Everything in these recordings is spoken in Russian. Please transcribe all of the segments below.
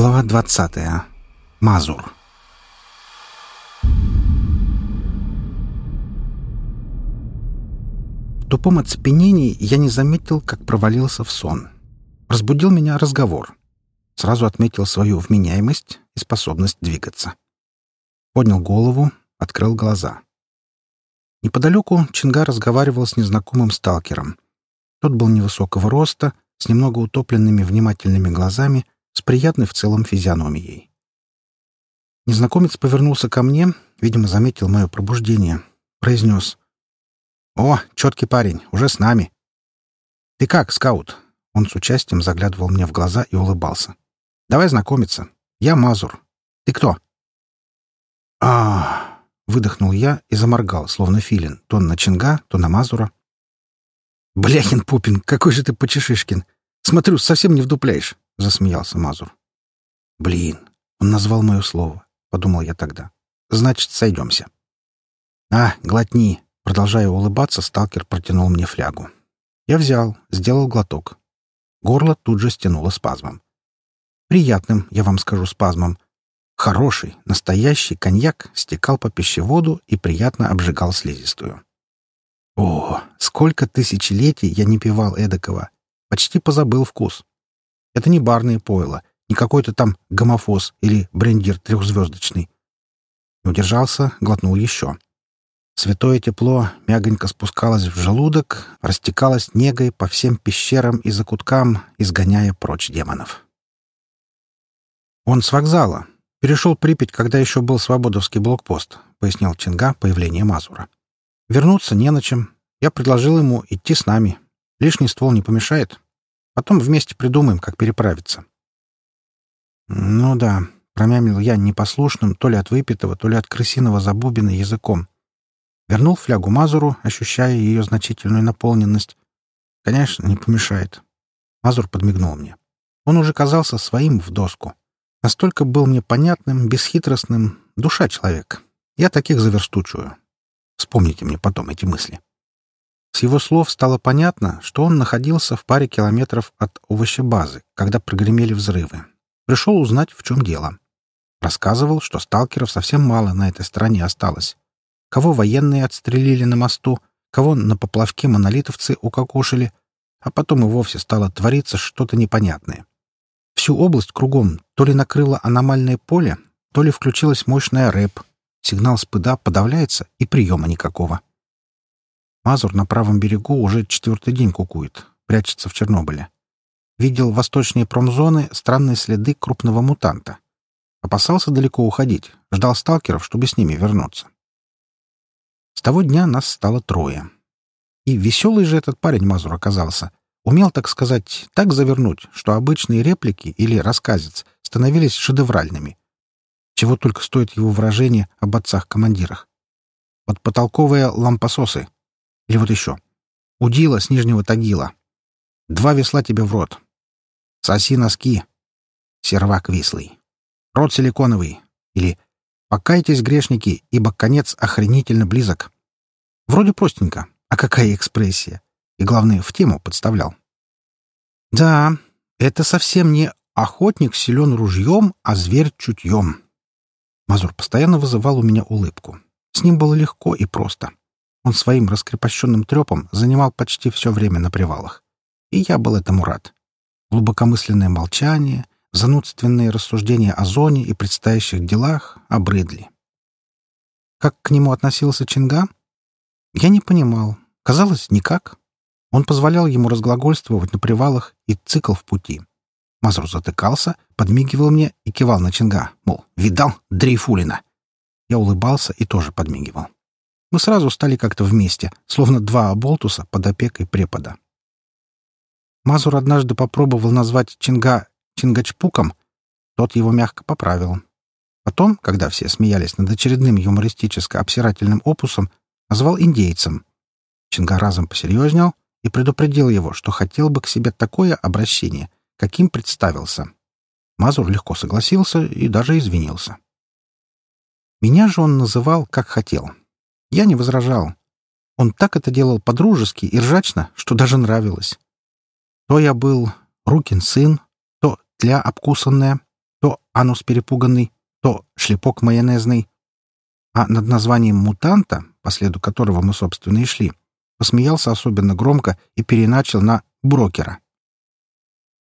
Глава 20. Мазур. В тупом оцепенении я не заметил, как провалился в сон. Разбудил меня разговор. Сразу отметил свою вменяемость и способность двигаться. Поднял голову, открыл глаза. Неподалеку Чинга разговаривал с незнакомым сталкером. Тот был невысокого роста, с немного утопленными внимательными глазами — с приятной в целом физиономией. Незнакомец повернулся ко мне, видимо, заметил мое пробуждение. Произнес. «О, четкий парень, уже с нами!» «Ты как, скаут?» Он с участием заглядывал мне в глаза и улыбался. «Давай знакомиться. Я Мазур. Ты кто?» а выдохнул я и заморгал, словно филин, то на Чинга, то на Мазура. «Бляхин Пупин, какой же ты почешишкин! Смотрю, совсем не вдупляешь засмеялся Мазур. Блин, он назвал мое слово, подумал я тогда. Значит, сойдемся. А, глотни. Продолжая улыбаться, сталкер протянул мне флягу. Я взял, сделал глоток. Горло тут же стянуло спазмом. Приятным, я вам скажу, спазмом. Хороший, настоящий коньяк стекал по пищеводу и приятно обжигал слизистую. О, сколько тысячелетий я не пивал эдакого. Почти позабыл вкус. Это не барное пойло, не какой-то там гомофоз или брендир трехзвездочный. Удержался, глотнул еще. Святое тепло мягонько спускалось в желудок, растекалось негой по всем пещерам и закуткам, изгоняя прочь демонов. «Он с вокзала. Перешел Припять, когда еще был Свободовский блокпост», — пояснил Чинга появление Мазура. «Вернуться не на чем. Я предложил ему идти с нами. Лишний ствол не помешает». Потом вместе придумаем, как переправиться. Ну да, промямлил я непослушным то ли от выпитого, то ли от крысиного забубина языком. Вернул флягу Мазуру, ощущая ее значительную наполненность. Конечно, не помешает. Мазур подмигнул мне. Он уже казался своим в доску. Настолько был мне понятным, бесхитростным, душа человек. Я таких заверстучую. Вспомните мне потом эти мысли. С его слов стало понятно, что он находился в паре километров от овощебазы, когда прогремели взрывы. Пришел узнать, в чем дело. Рассказывал, что сталкеров совсем мало на этой стороне осталось. Кого военные отстрелили на мосту, кого на поплавке монолитовцы укокошили, а потом и вовсе стало твориться что-то непонятное. Всю область кругом то ли накрыло аномальное поле, то ли включилась мощная рэп. Сигнал спыда подавляется, и приема никакого. Мазур на правом берегу уже четвертый день кукует, прячется в Чернобыле. Видел восточные промзоны странные следы крупного мутанта. Опасался далеко уходить, ждал сталкеров, чтобы с ними вернуться. С того дня нас стало трое. И веселый же этот парень Мазур оказался. Умел, так сказать, так завернуть, что обычные реплики или рассказец становились шедевральными. Чего только стоит его выражение об отцах-командирах. Подпотолковые лампососы — или вот еще. Удила с Нижнего Тагила. Два весла тебе в рот. Соси носки. Сервак вислый. Рот силиконовый. Или «Покайтесь, грешники, ибо конец охренительно близок». Вроде простенько, а какая экспрессия. И, главное, в тему подставлял. Да, это совсем не охотник силен ружьем, а зверь чутьем. Мазур постоянно вызывал у меня улыбку. С ним было легко и просто. Он своим раскрепощенным трепом занимал почти все время на привалах. И я был этому рад. Глубокомысленное молчание, занудственные рассуждения о зоне и предстоящих делах обрыдли. Как к нему относился Чинга? Я не понимал. Казалось, никак. Он позволял ему разглагольствовать на привалах и цикл в пути. Мазур затыкался, подмигивал мне и кивал на Чинга, мол, видал Дрейфулина. Я улыбался и тоже подмигивал. Мы сразу стали как-то вместе, словно два оболтуса под опекой препода. Мазур однажды попробовал назвать Чинга Чингачпуком, тот его мягко поправил. Потом, когда все смеялись над очередным юмористическо-обсирательным опусом, назвал индейцем. Чинга разом посерьезнел и предупредил его, что хотел бы к себе такое обращение, каким представился. Мазур легко согласился и даже извинился. Меня же он называл, как хотел — я не возражал. Он так это делал по-дружески и ржачно, что даже нравилось. То я был Рукин сын, то тля обкусанная, то анус перепуганный, то шлепок майонезный. А над названием «мутанта», по следу которого мы, собственно, и шли, посмеялся особенно громко и переначал на «брокера».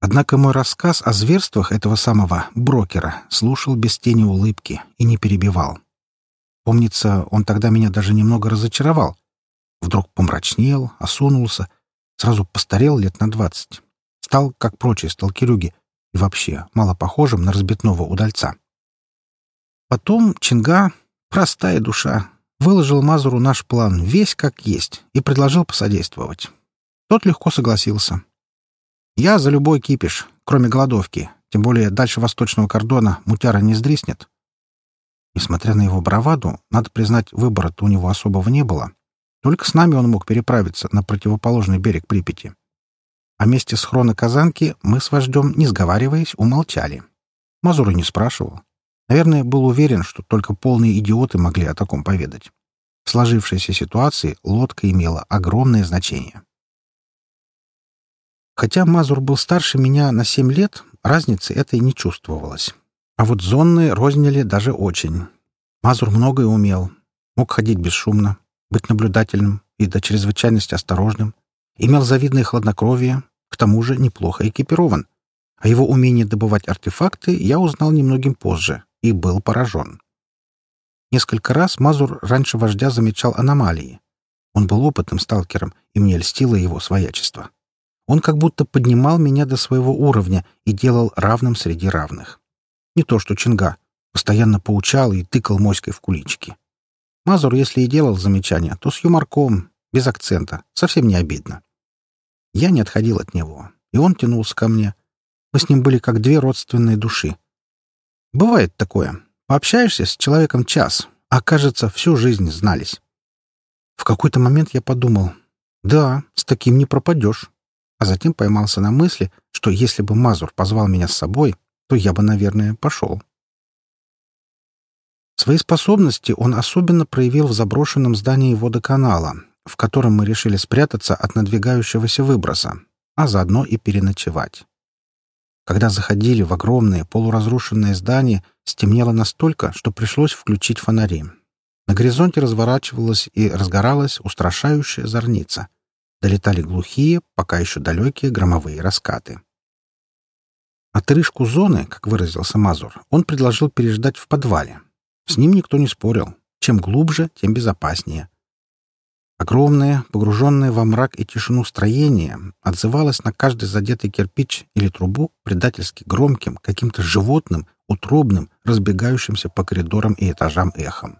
Однако мой рассказ о зверствах этого самого брокера слушал без тени улыбки и не перебивал. Помнится, он тогда меня даже немного разочаровал. Вдруг помрачнел, осунулся, сразу постарел лет на двадцать. Стал, как прочие сталкерюги, и вообще мало похожим на разбитного удальца. Потом Чинга, простая душа, выложил Мазуру наш план весь как есть и предложил посодействовать. Тот легко согласился. Я за любой кипиш, кроме голодовки, тем более дальше восточного кордона мутяра не сдриснет. Несмотря на его браваду, надо признать, выбора-то у него особого не было. Только с нами он мог переправиться на противоположный берег Припяти. О месте схрона Казанки мы с вождем, не сговариваясь, умолчали. Мазура не спрашивал. Наверное, был уверен, что только полные идиоты могли о таком поведать. В сложившейся ситуации лодка имела огромное значение. Хотя Мазур был старше меня на семь лет, разницы этой не чувствовалось. А вот зонные рознили даже очень. Мазур многое умел. Мог ходить бесшумно, быть наблюдательным и до чрезвычайности осторожным. Имел завидное хладнокровие, к тому же неплохо экипирован. О его умении добывать артефакты я узнал немногим позже и был поражен. Несколько раз Мазур раньше вождя замечал аномалии. Он был опытным сталкером, и мне льстило его своячество. Он как будто поднимал меня до своего уровня и делал равным среди равных. Не то что Чинга. Постоянно поучал и тыкал моськой в кулички. Мазур, если и делал замечания, то с юморком, без акцента, совсем не обидно. Я не отходил от него, и он тянулся ко мне. Мы с ним были как две родственные души. Бывает такое. Пообщаешься с человеком час, а, кажется, всю жизнь знались. В какой-то момент я подумал, да, с таким не пропадешь а затем поймался на мысли, что если бы Мазур позвал меня с собой, то я бы, наверное, пошел. Свои способности он особенно проявил в заброшенном здании водоканала, в котором мы решили спрятаться от надвигающегося выброса, а заодно и переночевать. Когда заходили в огромное полуразрушенное здание, стемнело настолько, что пришлось включить фонари. На горизонте разворачивалась и разгоралась устрашающая зорница — долетали глухие, пока еще далекие громовые раскаты. Отрыжку зоны, как выразился Мазур, он предложил переждать в подвале. С ним никто не спорил. Чем глубже, тем безопаснее. Огромное, погруженное во мрак и тишину строение отзывалось на каждый задетый кирпич или трубу предательски громким, каким-то животным, утробным, разбегающимся по коридорам и этажам эхом.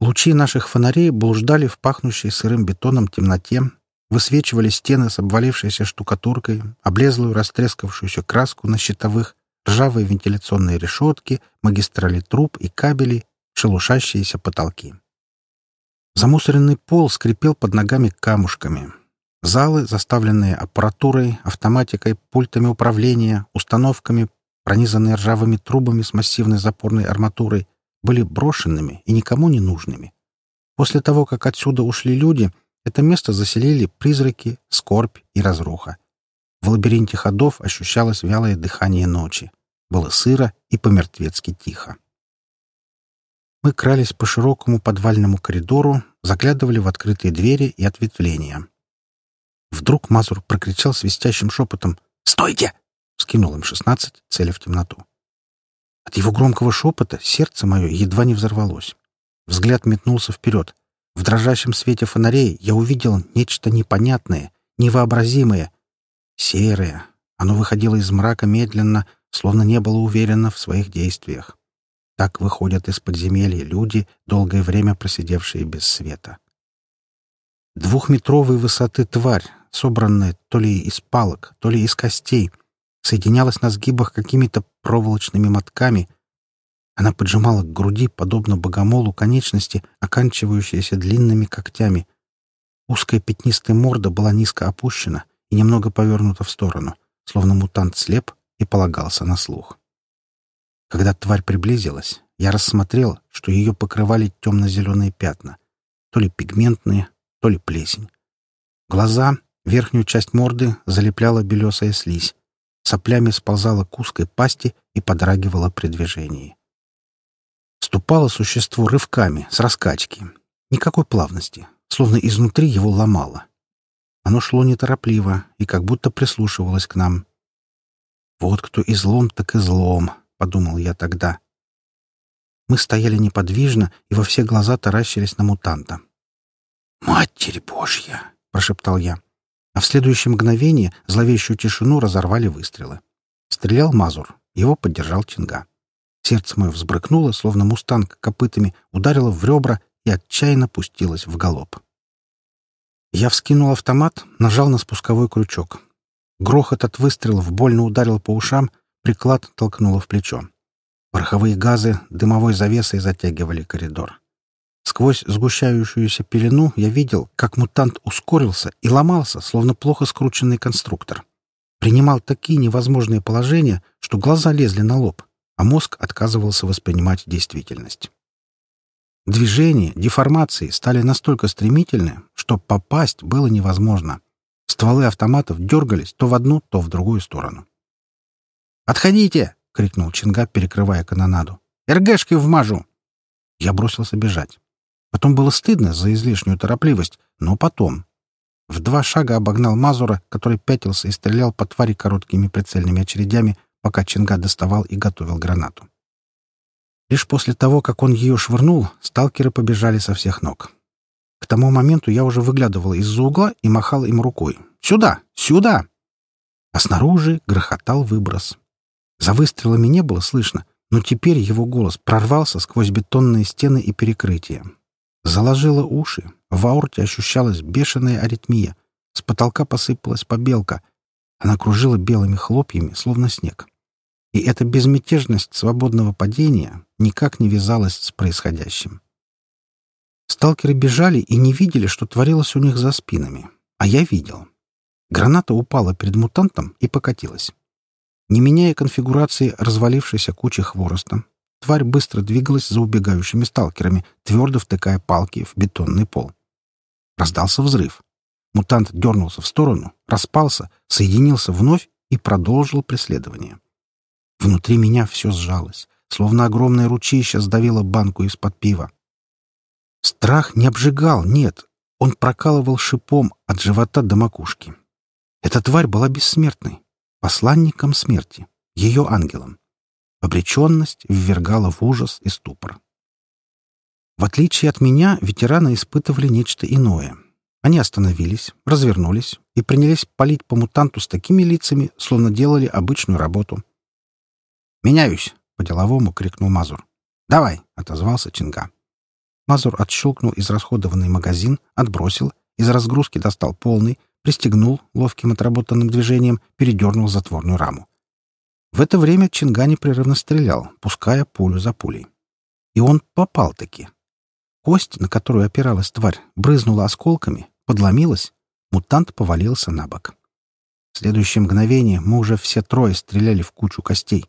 Лучи наших фонарей блуждали в пахнущей сырым бетоном темноте, высвечивали стены с обвалившейся штукатуркой, облезлую растрескавшуюся краску на щитовых, ржавые вентиляционные решетки, магистрали труб и кабели, шелушащиеся потолки. Замусоренный пол скрипел под ногами камушками. Залы, заставленные аппаратурой, автоматикой, пультами управления, установками, пронизанные ржавыми трубами с массивной запорной арматурой, были брошенными и никому не нужными. После того, как отсюда ушли люди, это место заселили призраки, скорбь и разруха. В лабиринте ходов ощущалось вялое дыхание ночи. Было сыро и помертвецки тихо. Мы крались по широкому подвальному коридору, заглядывали в открытые двери и ответвления. Вдруг Мазур прокричал свистящим шепотом «Стойте!» — скинул им шестнадцать, целя в темноту. От его громкого шепота сердце мое едва не взорвалось. Взгляд метнулся вперед. В дрожащем свете фонарей я увидел нечто непонятное, невообразимое. Серое. Оно выходило из мрака медленно, словно не было уверено в своих действиях. Так выходят из подземелья люди, долгое время просидевшие без света. Двухметровой высоты тварь, собранная то ли из палок, то ли из костей — соединялась на сгибах какими-то проволочными мотками. Она поджимала к груди, подобно богомолу, конечности, оканчивающиеся длинными когтями. Узкая пятнистая морда была низко опущена и немного повернута в сторону, словно мутант слеп и полагался на слух. Когда тварь приблизилась, я рассмотрел, что ее покрывали темно-зеленые пятна, то ли пигментные, то ли плесень. Глаза, верхнюю часть морды залепляла белесая слизь, соплями сползала к узкой пасти и подрагивала при движении. Ступало существо рывками, с раскачки. Никакой плавности, словно изнутри его ломало. Оно шло неторопливо и как будто прислушивалось к нам. «Вот кто излом, так излом», — подумал я тогда. Мы стояли неподвижно и во все глаза таращились на мутанта. «Матерь Божья!» — прошептал я. А в следующее мгновение зловещую тишину разорвали выстрелы. Стрелял Мазур, его поддержал Чинга. Сердце мое взбрыкнуло, словно мустанг копытами, ударило в ребра и отчаянно пустилось в галоп. Я вскинул автомат, нажал на спусковой крючок. Грохот от выстрелов больно ударил по ушам, приклад толкнуло в плечо. Пороховые газы дымовой завесой затягивали коридор. Сквозь сгущающуюся пелену я видел, как мутант ускорился и ломался, словно плохо скрученный конструктор. Принимал такие невозможные положения, что глаза лезли на лоб, а мозг отказывался воспринимать действительность. Движения, деформации стали настолько стремительны, что попасть было невозможно. Стволы автоматов дергались то в одну, то в другую сторону. «Отходите!» — крикнул Чинга, перекрывая канонаду. «РГшкой вмажу!» Я бросился бежать. Потом было стыдно за излишнюю торопливость, но потом. В два шага обогнал Мазура, который пятился и стрелял по твари короткими прицельными очередями, пока Чинга доставал и готовил гранату. Лишь после того, как он ее швырнул, сталкеры побежали со всех ног. К тому моменту я уже выглядывал из-за угла и махал им рукой. «Сюда! Сюда!» А снаружи грохотал выброс. За выстрелами не было слышно, но теперь его голос прорвался сквозь бетонные стены и перекрытия. Заложило уши, в аорте ощущалась бешеная аритмия, с потолка посыпалась побелка. Она кружила белыми хлопьями, словно снег. И эта безмятежность свободного падения никак не вязалась с происходящим. Сталкеры бежали и не видели, что творилось у них за спинами. А я видел. Граната упала перед мутантом и покатилась. Не меняя конфигурации развалившейся кучи хвороста, Тварь быстро двигалась за убегающими сталкерами, твердо втыкая палки в бетонный пол. Раздался взрыв. Мутант дернулся в сторону, распался, соединился вновь и продолжил преследование. Внутри меня все сжалось, словно огромное ручище сдавило банку из-под пива. Страх не обжигал, нет, он прокалывал шипом от живота до макушки. Эта тварь была бессмертной, посланником смерти, ее ангелом. Обреченность ввергала в ужас и ступор. В отличие от меня, ветераны испытывали нечто иное. Они остановились, развернулись и принялись палить по мутанту с такими лицами, словно делали обычную работу. «Меняюсь!» — по-деловому крикнул Мазур. «Давай!» — отозвался Чинга. Мазур отщелкнул израсходованный магазин, отбросил, из разгрузки достал полный, пристегнул ловким отработанным движением, передернул затворную раму. В это время Чинга непрерывно стрелял, пуская пулю за пулей. И он попал-таки. Кость, на которую опиралась тварь, брызнула осколками, подломилась, мутант повалился на бок. В следующее мгновение мы уже все трое стреляли в кучу костей.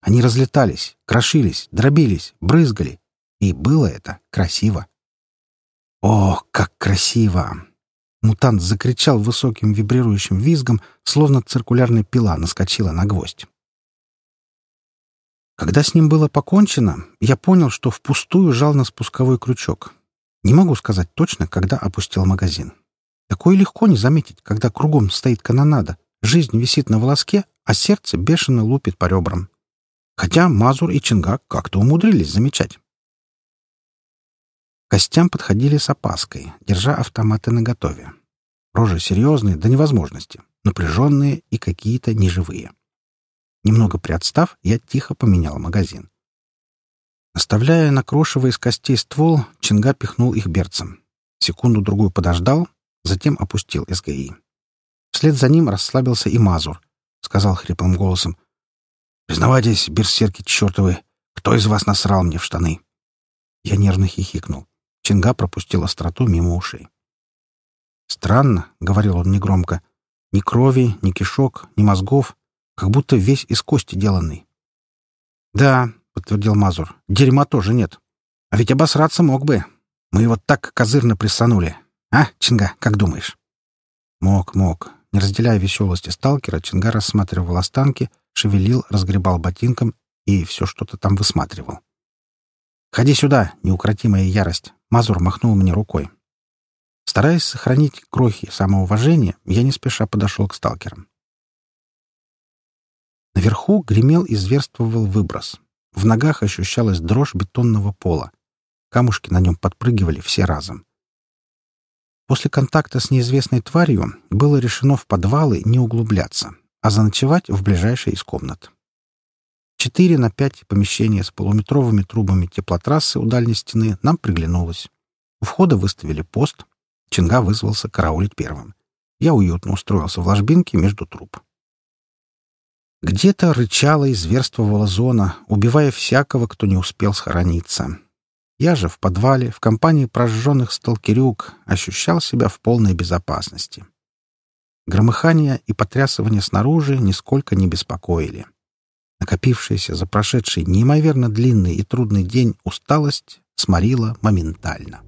Они разлетались, крошились, дробились, брызгали. И было это красиво. О, как красиво! Мутант закричал высоким вибрирующим визгом, словно циркулярная пила наскочила на гвоздь. Когда с ним было покончено, я понял, что впустую жал на спусковой крючок. Не могу сказать точно, когда опустил магазин. Такое легко не заметить, когда кругом стоит канонада, жизнь висит на волоске, а сердце бешено лупит по ребрам. Хотя Мазур и Чингак как-то умудрились замечать. Костям подходили с опаской, держа автоматы наготове. Рожи серьезные до невозможности, напряженные и какие-то неживые. Немного приотстав, я тихо поменял магазин. Оставляя на крошево из костей ствол, Чинга пихнул их берцем. Секунду-другую подождал, затем опустил СГИ. Вслед за ним расслабился и Мазур. Сказал хриплым голосом. «Признавайтесь, берсерки чертовы, кто из вас насрал мне в штаны?» Я нервно хихикнул. Чинга пропустил остроту мимо ушей. «Странно», — говорил он негромко, — «ни крови, ни кишок, ни мозгов, как будто весь из кости деланный. «Да», — подтвердил Мазур, — «дерьма тоже нет. А ведь обосраться мог бы. Мы его так козырно прессанули. А, Чинга, как думаешь?» «Мог, мог». Не разделяя веселости сталкера, Чинга рассматривал останки, шевелил, разгребал ботинком и все что-то там высматривал. «Ходи сюда, неукротимая ярость!» Мазур махнул мне рукой. Стараясь сохранить крохи самоуважения, я не спеша подошел к сталкерам. Наверху гремел и зверствовал выброс. В ногах ощущалась дрожь бетонного пола. Камушки на нем подпрыгивали все разом. После контакта с неизвестной тварью было решено в подвалы не углубляться, а заночевать в ближайшей из комнат. Четыре на пять помещения с полуметровыми трубами теплотрассы у дальней стены нам приглянулось. У входа выставили пост. Чинга вызвался караулить первым. Я уютно устроился в ложбинке между труб. Где-то рычала и зверствовала зона, убивая всякого, кто не успел схорониться. Я же в подвале, в компании прожженных сталкерюк, ощущал себя в полной безопасности. Громыхание и потрясывание снаружи нисколько не беспокоили. Накопившаяся за прошедший неимоверно длинный и трудный день усталость сморила моментально.